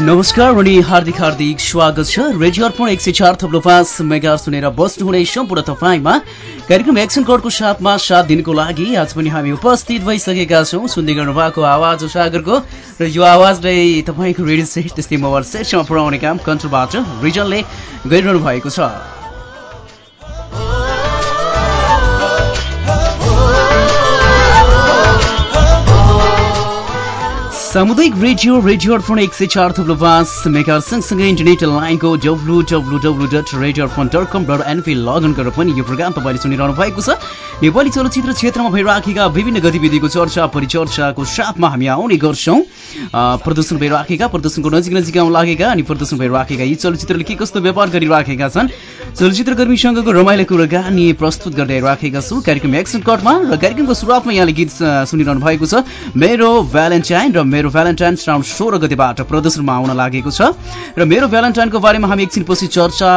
नमस्कार अनि हार्दिक हार्दिक स्वागत छ। रेडियो अर्पण एक सय चार थप्लो पाँच मेगा सुनेर बस्नुहुने सम्पूर्ण तपाईँमा। कार्यक्रम एक्सन कोडको साथमा सात दिनको लागि आज पनि हामी उपस्थित भइसकेका छौँ। सुन्दै गर्नु भएको आवाज सागरको। र यो आवाजलाई तपाईँको रेडियो सेट त्यस्तै मोबाइल सेटसम्म पुऱ्याउने काम कन्ट्रोलबाट रिजनले गरिरहनु भएको छ। सामुदायिक रेडियो रेडियो अर्पण एक सय चार थुप्रो पाँच मेगा सँगसँगै इन्टरनेट लाइनको W W W dot radio Arpan dot com dot NP login गरेर पनि यो प्रोग्राम तपाईँले सुनिरहनु भएको छ। नेपाली चलचित्र क्षेत्रमा भइराखेका विभिन्न गतिविधिको चर्चा परिचर्चाको साथमा हामी आउने गर्छौँ। प्रदर्शन भइराखेका प्रदर्शनको नजिक नजिक आउन लागेका अनि प्रदर्शन भइराखेका यी चलचित्रले के कस्तो व्यापार गरिराखेका छन् चलचित्र कर्मीसँगको रमाइलो कुराकानी प्रस्तुत गर्दै राखेका छौँ कार्यक्रम एक्सन कटमा र कार्यक्रमको सुरुवातमा यहाँले गीत सुनिरहनु भएको छ। मेरो भ्यालेन्टाइन र मेरो भ्यालेन्टाइन राउन्ड सोह्र गतिबाट प्रदर्शनमा आउन लागेको छ र मेरो भ्यालेन्टाइनको बारेमा हामी एकछिनपछि चर्चा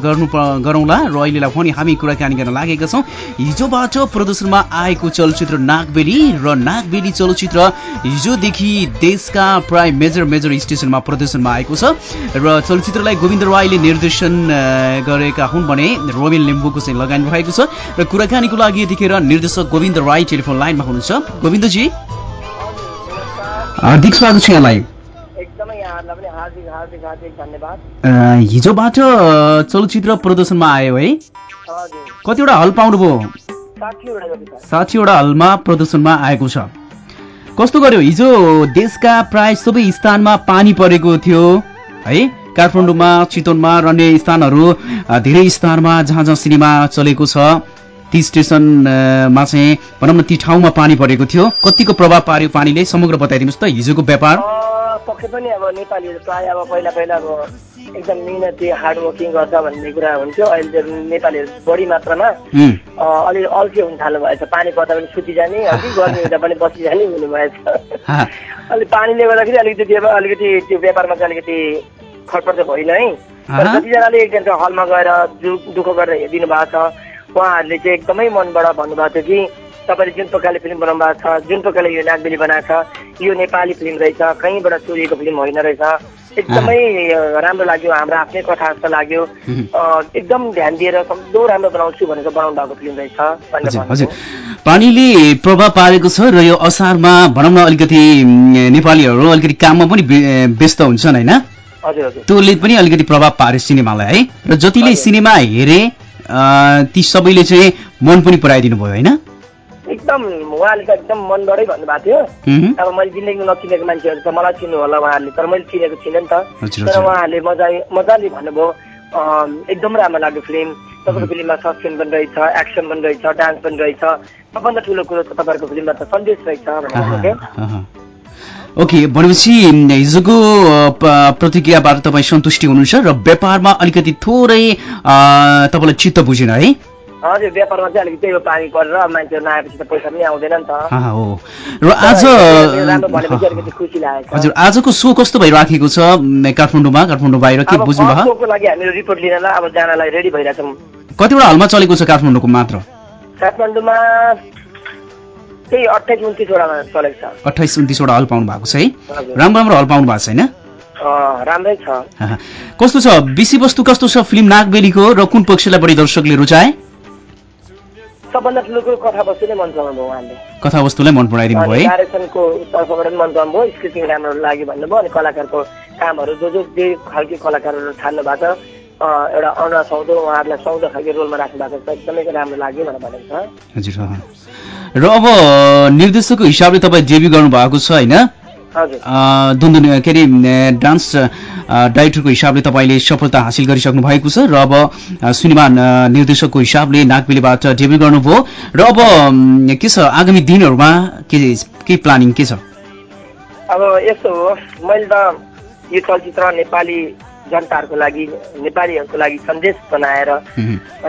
गर्नु गरौँला र अहिलेलाई पनि हामी कुराकानी गर्न लागेका छौँ। हिजोबाट प्रदर्शनमा आएको चलचित्र नागबेली र नागबेली चलचित्र हिजोदेखि देशका प्राय मेजर मेजर स्टेसनमा प्रदर्शनमा आएको छ र चलचित्रलाई गोविन्द राईले निर्देशन गरेका हुन् भने रोमिन लिम्बुको चाहिँ लगानी भएको छ र कुराकानीको लागि यतिखेर निर्देशक गोविन्द राई टेलिफोन लाइनमा हुनुहुन्छ। गोविन्दजी? हार्दिक स्वागत छ यहाँलाई। हिजोबाट चलचित्र प्रदर्शनमा आयो है। कतिवटा हल पाउनुभयो? साठीवटा हलमा प्रदर्शनमा आएको छ। कस्तो गर्यो? हिजो देशका प्राय सबै स्थानमा पानी परेको थियो है? काठमाडौँमा चितवनमा र अन्य स्थानहरू धेरै स्थानमा जहाँ जहाँ सिनेमा चलेको छ। ती स्टेसनमा चाहिँ भनौँ न ती ठाउँमा पानी परेको थियो। कतिको प्रभाव पार्यो पानीले? समग्र बताइदिनुहोस् त हिजोको व्यापार। पक्कै पनि अब नेपालीहरू प्रायः अब पहिला पहिला अब एकदम मिहिनेती हार्डवर्किङ गर्छ भन्ने कुरा हुन्थ्यो। अहिले चाहिँ नेपालीहरू बढी मात्रामा अलि अल्छी हुन थाल्नु भएछ पानी पर्दा पनि सुति जाने अलिक गर्मी हुँदा पनि बसिजाने हुनुभएछ। अलि पानीले गर्दाखेरि अलिकति अलिकति त्यो व्यापारमा चाहिँ अलिकति खटपट चाहिँ भएन है। कतिजनाले एकजना हलमा गएर दुःख गरेर हेरिदिनु भएको छ उहाँहरूले चाहिँ एकदमै मनबाट भन्नुभएको थियो कि तपाईँले जुन प्रकारले फिल्म बनाउनु भएको छ जुन प्रकारले यो नागबेली बनाएको छ यो नेपाली फिल्म रहेछ कहीँबाट चोरिएको फिल्म होइन रहेछ। एकदमै राम्रो लाग्यो हाम्रो आफ्नै कथा जस्तो लाग्यो। एकदम ध्यान दिएर सक्दो राम्रो बनाउँछु भनेर बनाउनु भएको फिल्म रहेछ हजुर पानीले प्रभाव पारेको छ र यो असारमा भनौँ न अलिकति नेपालीहरू अलिकति काममा पनि व्यस्त हुन्छन् होइन? त्यसले पनि अलिकति प्रभाव पार्यो सिनेमालाई है? र जतिले सिनेमा हेरे ती सबैले चाहिँ मन पनि पराइदिनु भयो होइन? एकदम उहाँले त एकदम मनबाटै भन्नुभएको थियो। अब मैले जिन्दगीमा नचिनेको मान्छेहरू त मलाई चिन्नु होला उहाँहरूले तर मैले चिनेको थिइनँ नि त तर उहाँहरूले मजा मजाले भन्नुभयो एकदम राम्रो लाग्यो फिल्म। तपाईँको फिल्ममा सस्पेन्स पनि रहेछ एक्सन पनि रहेछ डान्स पनि रहेछ सबभन्दा ठुलो कुरो त तपाईँहरूको फिल्ममा त सन्देश रहेछ। भनेर ओके भनेपछि हिजोको प्रतिक्रियाबाट तपाईँ सन्तुष्टि हुनुहुन्छ र व्यापारमा अलिकति थोरै तपाईँलाई चित्त बुझेन है? हजुर व्यापारमा चाहिँ अलिकति त्यही पानी परेर मान्छेहरू नआएपछि त पैसा पनि आउँदैन नि त। हो र आज हजुर आजको सो कस्तो भइराखेको छ? काठमाडौँमा काठमाडौँ बाहिर के बुझ्नु भयो लागि रिपोर्ट लिनलाई अब जानलाई रेडी भइरहेछौँ। कतिवटा हलमा चलेको छ काठमाडौँको मात्र? काठमाडौँमा त्यही अठाइस उन्तिसवटामा चलेको छ। अठाइस उन्तिसवटा हल पाउनु भएको छ है? राम्रो राम्रो हल पाउनु भएको छैन राम्रै छ। कस्तो छ? विषयवस्तु कस्तो छ फिल्म नागबेलीको र कुन पक्षलाई बढी दर्शकले रुचाए? सबभन्दा ठुलो कुरो कथावस्तु नै मन पराउनु भयो उहाँले। कथावस्तुलाई मन पराइदिनु भयो डाइरेक्सनको तर्फबाट पनि मन पराउनु भयो स्क्रिप्टिङ राम्रो लाग्यो भन्नुभयो अनि कलाकारको कामहरू जो जो जे खालको कलाकारहरू छान्नु भएको छ एउटा अनुरा सौदो उहाँहरूलाई सौदो खालको रोलमा राख्नु भएको छ। एकदमै राम्रो लाग्यो भनेर भनेको छ। हजुर र अब निर्देशकको हिसाबले तपाईँ जेबी गर्नुभएको छ होइन? दुन के अरे डान्स डाइरेक्टरको हिसाबले तपाईँले सफलता हासिल गरिसक्नु भएको छ। र अब सिनेमा निर्देशकको हिसाबले नागबेलीबाट डेब्यु गर्नुभयो। र अब के छ आगामी दिनहरूमा के के प्लानिङ के छ? अब यस्तो हो मैले त यो चलचित्र नेपाली जनताहरूको लागि नेपालीहरूको लागि सन्देश बनाएर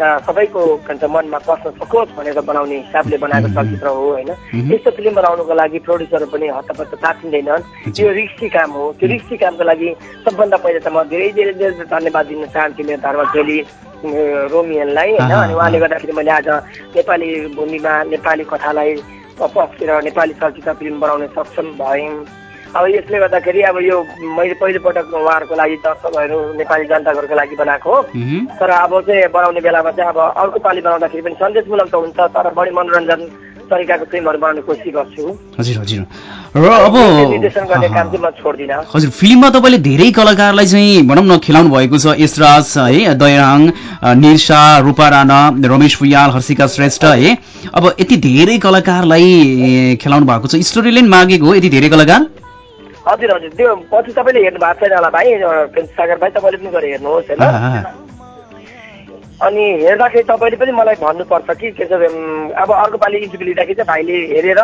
र सबैको भन्छ मनमा पस्न सकोस् भनेर बनाउने हिसाबले बनाएको चलचित्र हो होइन? यस्तो फिल्म बनाउनुको लागि प्रड्युसरहरू पनि हतपत्त तातिँदैनन् त्यो रिक्सी काम हो। त्यो रिक्सी कामको लागि सबभन्दा पहिला त म धेरै धेरै धेरै धन्यवाद दिन चाहन्छु मेरो धर्म खेली रोमियनलाई होइन? अनि उहाँले गर्दाखेरि मैले आज नेपाली भूमिमा नेपाली कथालाई पस्केर नेपाली चलचित्र फिल्म बनाउन सक्षम भयौँ अब यसले गर्दाखेरि अब यो मैले पहिलोपटक उहाँहरूको लागि दर्शकहरू नेपाली जनताहरूको लागि बनाएको हो। तर अब चाहिँ बनाउने बेलामा चाहिँ अब अर्को पालि बनाउँदाखेरि पनि सन्देशमूलक त हुन्छ तर बढी मनोरञ्जन तरिकाको फिल्महरू बनाउने कोसिस गर्छु। हजुर हजुर। र अब निर्देशन गर्ने काम चाहिँ म छोड्दिनँ। हजुर फिल्ममा तपाईँले धेरै कलाकारलाई चाहिँ भनौँ न खेलाउनु भएको छ। यशराज है दयाङ निर्सा रूपा राणा रमेश भुयाल हर्षिका श्रेष्ठ है। अब यति धेरै कलाकारलाई खेलाउनु भएको छ। स्टोरी लाइन मागेको हो यति धेरै कलाकार? हजुर हजुर। त्यो पछि तपाईँले हेर्नु भएको छैन होला भाइ सागर भाइ तपाईँले पनि गएर हेर्नुहोस् होइन? अनि हेर्दाखेरि तपाईँले पनि मलाई भन्नुपर्छ कि के छ अब अर्को पालि इन्टरभ्यू लिँदाखेरि चाहिँ भाइले हेरेर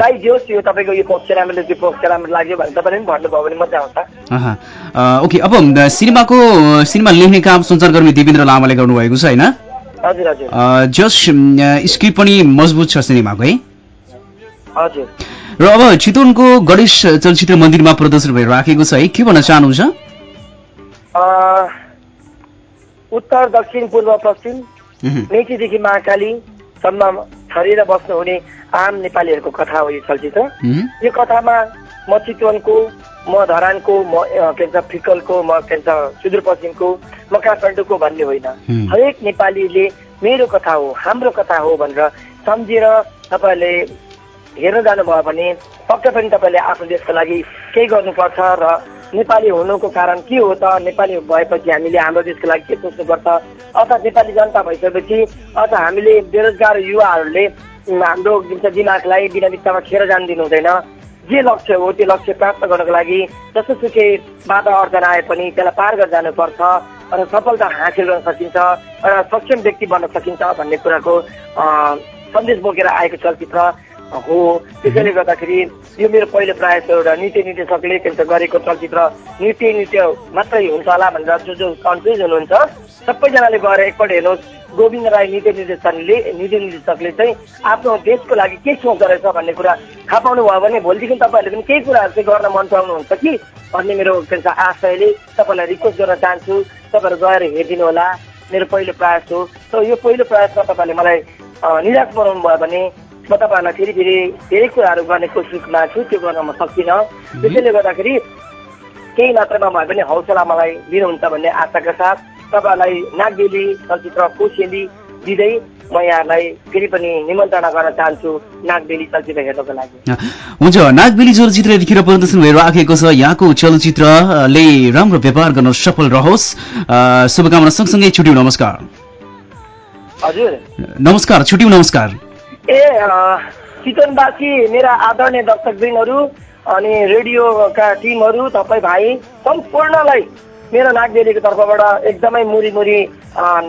भाइ जे होस् यो तपाईँको यो पक्ष राम्रो त्यो पक्ष राम्रो लाग्यो भने तपाईँले पनि भन्नुभयो भने मजा आउँछ। ओके अब सिनेमाको सिनेमा लेख्ने काम सञ्चारकर्मी देवेन्द्र लामाले गर्नुभएको छ होइन? हजुर हजुर। जस स्क्रिप्ट पनि मजबुत छ सिनेमाको है? र अब चितवनको गणेश चलचित्र मन्दिरमा प्रदर्शन भइराखेको छ है के भन्न चाहनुहुन्छ? उत्तर दक्षिण पूर्व पश्चिम मेचीदेखि महाकालीसम्म छरेर बस्नुहुने आम नेपालीहरूको कथा हो यो चलचित्र। यो कथामा म चितवनको म धरानको म के भन्छ फिकलको म के भन्छ सुदूरपश्चिमको म काठमाडौँको भन्ने होइन। हरेक नेपालीले मेरो कथा हो हाम्रो कथा हो भनेर सम्झेर तपाईँहरूले हेर्न जानुभयो भने पक्कै पनि तपाईँले आफ्नो देशको लागि केही गर्नुपर्छ र नेपाली हुनुको कारण के हो त नेपाली भएपछि हामीले हाम्रो देशको लागि के सोच्नुपर्छ? अथवा नेपाली जनता भइसकेपछि अथवा हामीले बेरोजगार युवाहरूले हाम्रो दिमागलाई बिना बित्तामा खेर जान दिनु हुँदैन जे लक्ष्य हो त्यो लक्ष्य प्राप्त गर्नको लागि जसोसुकै बाधा अर्जन आए पनि त्यसलाई पार गरेर जानुपर्छ र सफलता हासिल गर्न सकिन्छ र सक्षम व्यक्ति बन्न सकिन्छ भन्ने कुराको सन्देश बोकेर आएको चलचित्र हो त्यसैले गर्दाखेरि यो मेरो पहिलो प्रयास एउटा नृत्य निर्देशकले के भन्छ गरेको चलचित्र नृत्य नृत्य मात्रै हुन्छ होला भनेर जो जो कन्फ्युज हुनुहुन्छ सबैजनाले गएर एकपल्ट हेर्नुहोस् गोविन्द राई नृत्य निर्देशकले नृत्य निर्देशकले चाहिँ आफ्नो देशको लागि के सोच्दो रहेछ भन्ने कुरा थाहा पाउनु भयो भने भोलिदेखि तपाईँहरूले पनि केही कुराहरू चाहिँ गर्न मन पराउनुहुन्छ कि भन्ने मेरो के भन्छ आशयले तपाईँलाई रिक्वेस्ट गर्न चाहन्छु। तपाईँहरू गएर हेरिदिनु होला। मेरो पहिलो प्रयास हो। र यो पहिलो प्रयासमा तपाईँहरूले मलाई निराश बनाउनु भयो भने म तपाईँहरूलाई फेरि फेरि धेरै कुराहरू गर्ने कोसिसमा छु त्यो गर्न म सक्दिनँ। त्यसैले गर्दाखेरि केही मात्रामा भए पनि हौसला मलाई दिनुहुन्छ भन्ने आशाका साथ तपाईँहरूलाई नागबेली चलचित्र कोसेली दिँदै म यहाँलाई फेरि पनि निमन्त्रणा गर्न चाहन्छु नागबेली चलचित्र हेर्नको लागि। हुन्छ। नागबेली चलचित्र यतिखेर प्रदर्शन भइराखेको छ। यहाँको चलचित्रले राम्रो व्यापार गर्न सफल रहोस्। शुभकामना सँगसँगै छुट्यौँ। नमस्कार। हजुर। नमस्कार। छुट्यौँ। नमस्कार। ए चितवनवासी मेरा आदरणीय दर्शकवृन्दहरू अनि रेडियोका टिमहरू तपाईँ भाइ सम्पूर्णलाई मेरो नागबेलीको तर्फबाट एकदमै मुरी मुरी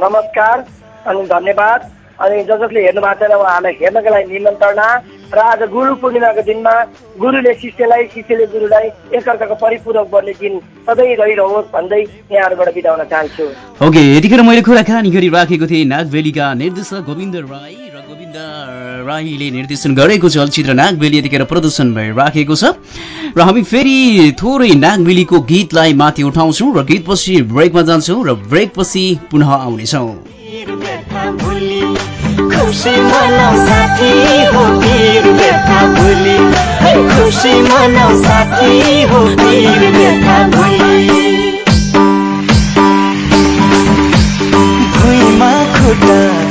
नमस्कार अनि धन्यवाद। अनि जस जसले हेर्नु भएको छैन उहाँहरूलाई हेर्नको लागि निमन्त्रणा र आज गुरु पूर्णिमाको दिनमा गुरुले शिष्यलाई शिष्यले गुरुलाई एकअर्काको परिपूरक बन्ने दिन सधैँ रहिरहोस् भन्दै यहाँहरूबाट बिदा हुन चाहन्छु। ओके यतिखेर मैले कुराकानी गरिराखेको थिएँ नागबेलीका निर्देशक गोविन्द राई र राईले निर्देशन गरेको चलचित्र नागबेली यतिखेर प्रदर्शन भइराखेको छ। र हामी फेरि थोरै नागबेलीको गीतलाई माथि उठाउँछौँ र गीतपछि ब्रेकमा जान्छौँ र ब्रेकपछि पुनः आउनेछौँ।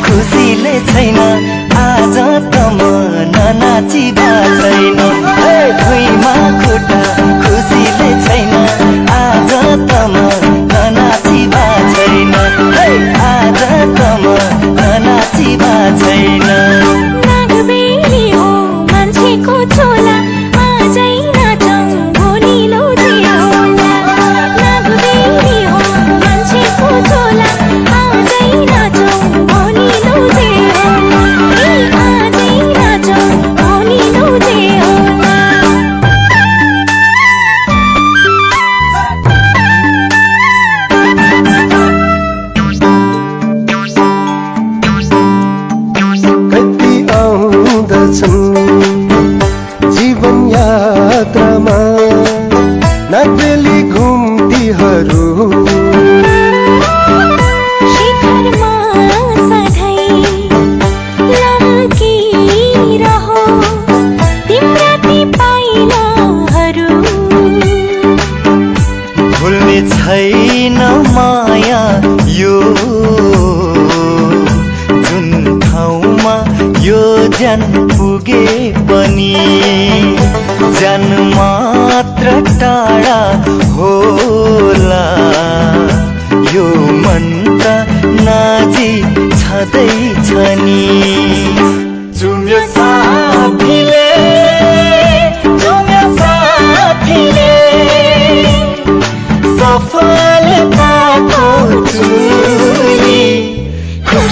खुसीले छैन नाची छैन। भुइँमा खुट्टा खुसीले छैन। छैन माया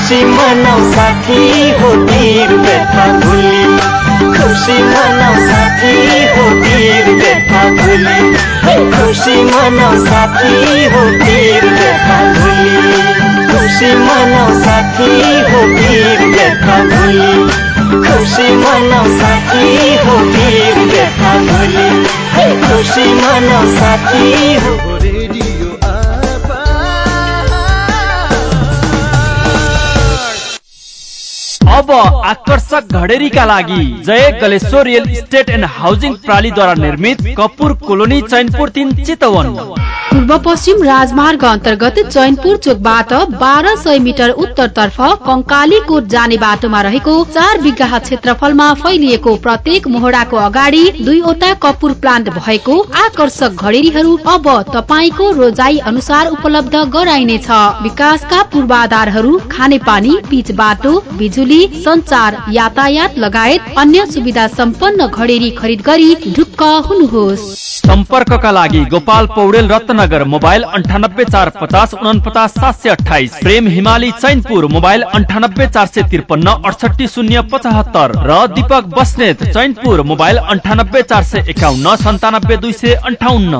खुसी मनाउ साथी हो वीर व्यथा भुली खुसी मनाउ साथी हो वीर व्यथा भुली खुसी मनाउ साथी हो वीर व्यथा भुली खुसी मनाउ साथी हो वीर व्यथा भुली खुसी मनाउ साथी हो वीर व्यथा भुली खुसी मनाउ साथी हो अब आकर्षक घडेरीका लागि Jai Galeshwar real estate and housing प्रणालीद्वारा निर्मित कपुर कोलोनी चैनपुर तिन चितवन। पूर्व पश्चिम राजमार्ग अन्तर्गत चैनपुर चोकबाट बाह्र सय मिटर उत्तरतर्फ कंकालीकोट जाने बाटोमा रहेको चार बिघा क्षेत्रफलमा फैलिएको प्रत्येक मोहडाको अगाडि दुईवटा कपुर प्लान्ट भएको आकर्षक घडेरीहरू अब तपाईँको रोजाई अनुसार उपलब्ध गराइनेछ। विकासका पूर्वाधारहरू खानेपानी पिच बाटो बिजुली संचार यातायात लगायत अन्य सुविधा सम्पन्न घडेरी खरिद गरी ढुक्क हुनुहोस्। सम्पर्कका लागि गोपाल पौडेल रत्नगर मोबाइल अन्ठानब्बे चार पचास उनपचास सात सय अठाइस प्रेम हिमाली चैनपुर मोबाइल अन्ठानब्बे चार सय त्रिपन्न अडसठी शून्य पचहत्तर। र दीपक बस्नेत चैनपुर मोबाइल अन्ठानब्बे चार सय एकाउन्न सन्तानब्बे दुई सय अन्ठाउन्न।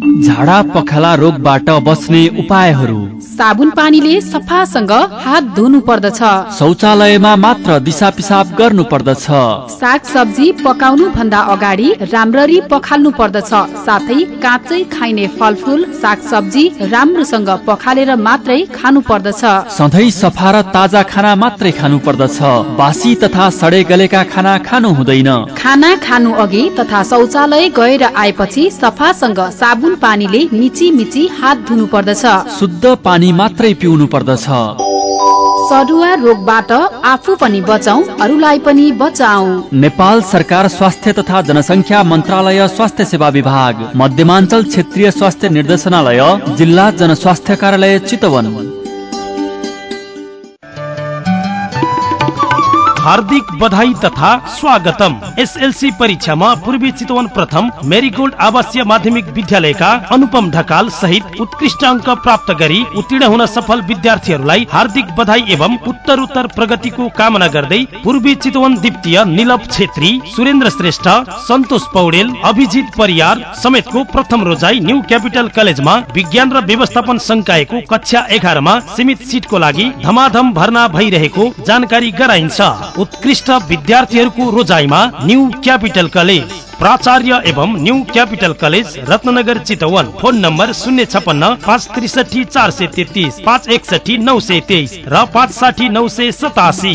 झाडा पखाला रोगबाट बच्ने उपायहरू। साबुन पानीले सफासँग हात धुनु पर्दछ शौचालयमा मात्र दिशा पिसाब गर्नु पर्दछ साग सब्जी पकाउनु भन्दा अगाडि राम्ररी पखाल्नु पर्दछ साथै काँचै खाइने फलफुल साग सब्जी राम्रोसँग पखालेर मात्रै खानु पर्दछ सधैँ सफा र ताजा खाना मात्रै खानु पर्दछ बासी तथा सडे गलेका खाना खानु हुँदैन। खाना खानु अघि तथा शौचालय गएर आएपछि सफासँग साबुन पानीले मिची मिची हात धुनु पर्दछ शुद्ध पानी मात्रै पिउनु पर्दछ सरुवा रोगबाट आफू पनि बचाउ अरूलाई पनि बचाउ। नेपाल सरकार स्वास्थ्य तथा जनसङ्ख्या मन्त्रालय स्वास्थ्य सेवा विभाग मध्यमाञ्चल क्षेत्रीय स्वास्थ्य निर्देशनालय जिल्ला जनस्वास्थ्य कार्यालय चितवन। हार्दिक बधाई तथा स्वागतम। एसएलसी परीक्षामा पूर्वी चितवन प्रथम मेरीगोल्ड आवासीय माध्यमिक विद्यालयका अनुपम ढकाल सहित उत्कृष्ट अङ्क प्राप्त गरी उत्तीर्ण हुन सफल विद्यार्थीहरूलाई हार्दिक बधाई एवं उत्तर उत्तर प्रगतिको कामना गर्दै पूर्वी चितवन द्वितीय निलभ छेत्री सुरेन्द्र श्रेष्ठ सन्तोष पौडेल अभिजित परियार समेतको प्रथम रोजाई न्यू क्यापिटल कलेजमा विज्ञान र व्यवस्थापन संकायको कक्षा एघारमा सीमित सिटको लागि धमाधम भर्ना भइरहेको जानकारी गराइन्छ। उत्कृष्ट विद्यार्थीहरूको रोजाइमा न्यू क्यापिटल कलेज प्राचार्य एवं new capital college Ratnanagar Chitwan. Phone number शून्य छपन्न पाँच त्रिसठी चार सय तेत्तिस पाँच एकसठी नौ सय तेइस र पाँच साठी नौ सय सतासी।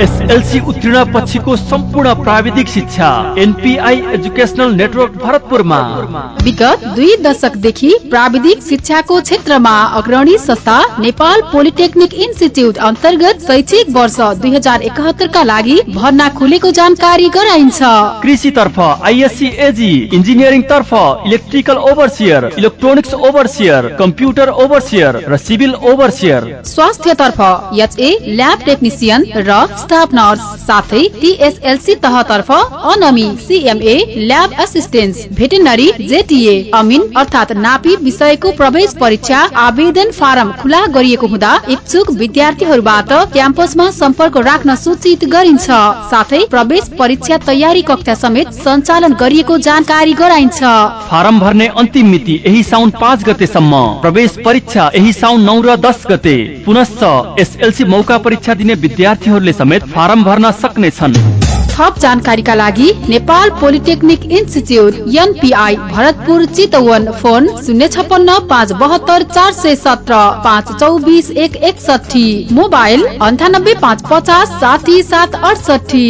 एसएलसी उत्तीर्ण पछिको सम्पूर्ण प्राविधिक शिक्षा एनपिआई एजुकेशनल नेटवर्क भरतपुरमा। विगत दुई दशकदेखि प्राविधिक शिक्षाको क्षेत्रमा अग्रणी संस्था नेपाल पोलिटेक्निक इन्स्टिच्युट अन्तर्गत शैक्षिक वर्ष दुई हजार एकात्तरका लागि भर्ना खुलेको जानकारी गराइन्छ। कृषि तर्फ आइएससी एजी इन्जिनियरिङ तर्फ electrical overseer electronics overseer computer overseer र सिभिल ओभरसियर। स्वास्थ्य तर्फ एचए ल्याब टेक्निसियन र स्टाफ नर्स साथै TSLC तहतर्फ ANM CMA lab assistance veterinary JTA अमिन अर्थात नापी विषयको प्रवेश परीक्षा आवेदन फारम खुला गरिएको हुँदा इच्छुक विद्यार्थीहरूबाट क्याम्पसमा सम्पर्क राख्न सूचित गरिन्छ। साथै प्रवेश परीक्षा तयारी कक्षा समेत सञ्चालन गरिएको जानकारी गराइन्छ। फारम भर्ने अन्तिम मिति यही साउन पाँच गतेसम्म। प्रवेश परीक्षा यही साउन नौ र दस गते। पुनश्च एसएलसी मौका परीक्षा दिने विद्यार्थीहरूले समेत फारम भर्न सक्नेछन्। थप जानकारीका लागि Nepal polytechnic institute NPI Bharatpur Chitwan phone शून्य छपन्न पाँच बहत्तर चार सय सत्र पाँच चौबिस एक एकसठी मोबाइल अन्ठानब्बे पाँच पचास साठी सात अडसठी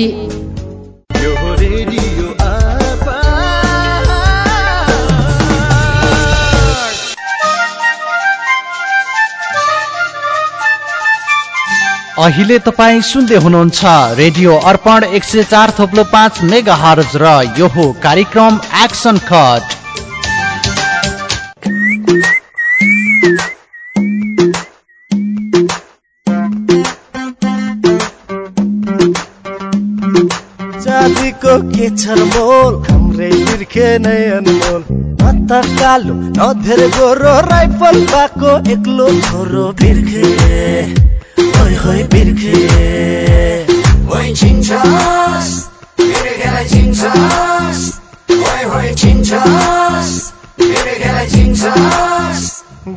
अहिले तपाईँ सुन्दै हुनुहुन्छ रेडियो अर्पण एक सय चार थोप्लो पाँच मेगा हर्ज र यो हो कार्यक्रम एक्सन कट जातिको के छ मोल? हाम्रै बिर्खे नै अनमोल न त कालो न धेरै गोरो राइफल पाएको एक्लो छोरो बिर्खे। बिर्खे बिर्खेलाई होइ बिर्खेलाई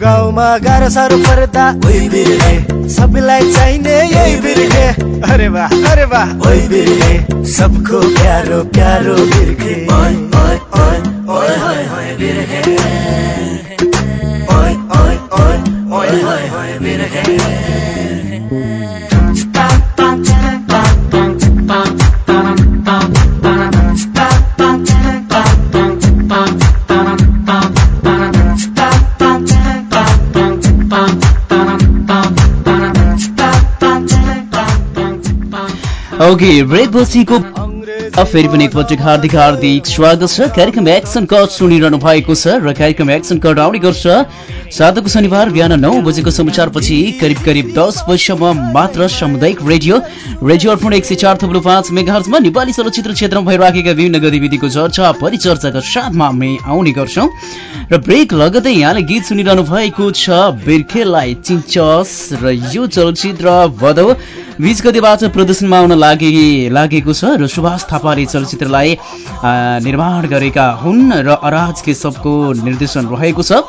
गाउँमा गाह्रो साह्रो पर्दा ओइ बिर्खे सबैलाई चाहिने यही बिर्खे अरे वाह अरे वाह ओइ बिर्खे सबको प्यारो प्यारो बिर्खे ओइ ओइ ओइ ओइ ओइ ओइ बिर्खे ओइ ओइ ओइ ओइ ओइ ओइ बिर्खे ब्रेक बसीको फेरि पनि एकपटक हार्दिक हार्दिक स्वागत छ। कार्यक्रम एक्सन कट सुनिरहनु भएको छ र कार्यक्रम एक्सन कट आउने गर्छ। सातको शनिबार बिहान नौ बजेको समाचारपछि करिब करिब दस बजीसम्म मात्र सामुदायिक रेडियो रेडियो अर्पण एक सय चार थप्लो पाँच मेगाहर्जमा नेपाली चलचित्र क्षेत्रमा भइराखेका विभिन्न गतिविधिको चर्चा परिचर्चाका साथमा हामी आउने गर्छौँ। र ब्रेक लगतै यहाँले गीत सुनिरहनु भएको छ बिर्खेलाई चिन्छस र यो चलचित्र भदौ बिस गतिबाट प्रदर्शनमा आउन लागि लागेको छ र सुभाष थापाले चलचित्रलाई निर्माण गरेका हुन् र अराज केशवको निर्देशन रहेको छ।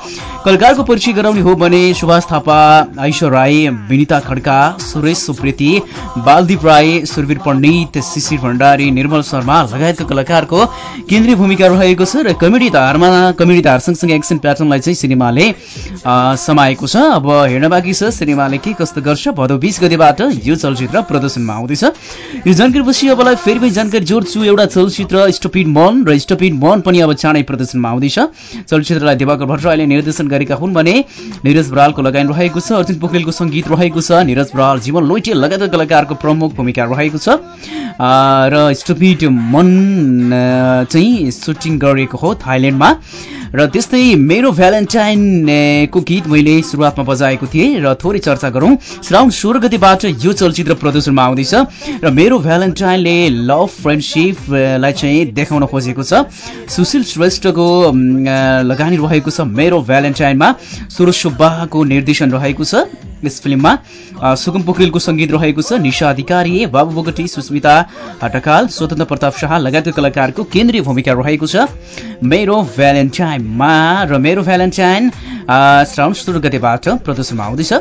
कलाकारको परिचय गराउने हो भने सुभाष थापा ऐश्वर राई विनिता खड्का सुरेश सुप्रेती बालदीप राई सुरवीर पण्डित शिशिर भण्डारी निर्मल शर्मा लगायतका कलाकारको केन्द्रीय भूमिका रहेको छ र कमेडी धारमा कमेडी धार सँगसँगै एक्सन प्याटर्नलाई चाहिँ सिनेमाले समाएको छ। अब हेर्न बाँकी छ सिनेमाले के कस्तो गर्छ भदौ बिस गतिबाट यो चलचित्र प्रदर्शनमा आउँदैछ। यो जानकारी पछि अबलाई फेरि पनि जानकारी जोड्छु। एउटा चलचित्र स्टपिड मन र स्टपिड मन पनि अब चाँडै प्रदर्शनमा आउँदैछ। चलचित्रलाई दिवाकर भट्टराईले निर्देशन गरेका हुन्। भने निरज बरालको लगानी रहेको छ अर्जुन पोखरेलको सङ्गीत रहेको छ निरज बराल जीवन लोइटे लगायत कलाकारको प्रमुख भूमिका रहेको छ। र स्टपिड मन चाहिँ सुटिङ गरेको हो थाइल्यान्डमा। र त्यस्तै मेरो भ्यालेन्टाइनको गीत मैले सुरुवातमा बजाएको थिएँ र थोरै चर्चा गरौँ। श्रावण सोह्र गतिबाट यो चलचित्र प्रदर्शनमा आउँदैछ र मेरो भ्यालेन्टाइनले लभ फ्रेन्डसिपलाई चाहिँ देखाउन खोजेको छ। सुशील श्रेष्ठको लगानी रहेको छ मेरो भ्यालेन्टाइनमा। सुरज सुब्बाको निर्देशन रहेको छ। यस फिल्ममा सुगम पोखरेलको सङ्गीत रहेको छ। निशा अधिकारी बाबु बोगटी सुस्मिता हटकाल स्वतन्त्र प्रताप शाह लगायतका कलाकारको केन्द्रीय भूमिका रहेको छ। मेरो भ्यालेन्टाइन मा र मेरो भ्यालेन्टाइन श्रावण सोह्र गतेबाट प्रदर्शनमा आउँदैछ।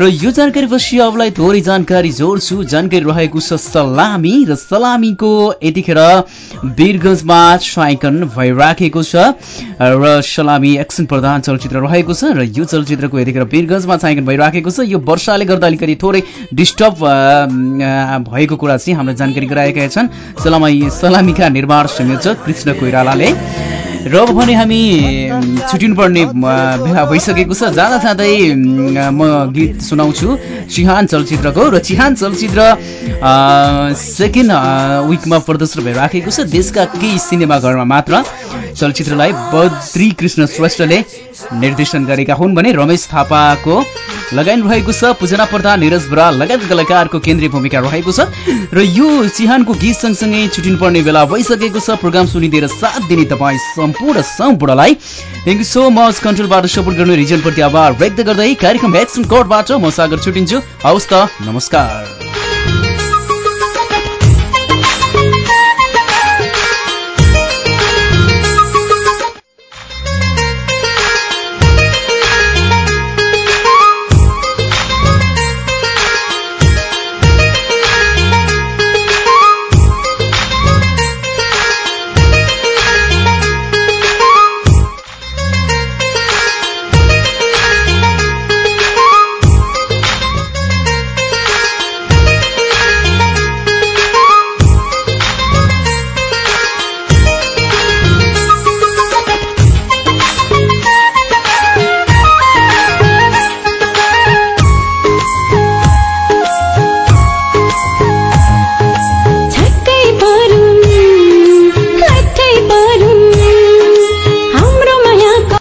र यो जानकारी पछि अबलाई थोरै जानकारी जोड्छु जानकारी रहेको छ सलामी र सलामीको यतिखेर वीरगंजमा छायाङ्कन भइराखेको छ। र सलामी एक्सन प्रधान चलचित्र रहेको छ र यो चलचित्रको यतिखेर वीरगंजमा छायाङ्कन भइराखेको छ। यो वर्षाले गर्दा अलिकति थोरै डिस्टर्ब भएको कुरा चाहिँ हामीलाई जानकारी गराएका छन्। सलामी सलामीका निर्माण संयोजक कृष्ण कोइरालाले। र भने हामी छुट्टिनुपर्ने बेला भइसकेको छ। जाँदा जाँदै म गीत सुनाउँछु चिहान चलचित्रको। र चिहान चलचित्र सेकेन्ड विकमा प्रदर्शन भइराखेको छ। देशका केही सिनेमाघरमा मात्र चलचित्रलाई बद्री कृष्ण श्रेष्ठले निर्देशन गरेका हुन् भने रमेश थापाको लगानी रहेको छ। पूजना प्रधान निरज बराल लगायत कलाकारको केन्द्रीय भूमिका रहेको छ। र यो चिहानको गीत सँगसँगै छुट्टिनुपर्ने बेला भइसकेको छ। प्रोग्राम सुनिदिएर साथ दिने तपाईँ सम्पूर्ण सम्पूर्णलाई थ्याङ्क यू सो मच कन्ट्रोलबाट सपोर्ट गर्ने रिजनप्रति आभार व्यक्त गर्दै कार्यक्रम एक्सन कोडबाट म सागर छुट्टिन्छु हवस् त नमस्कार।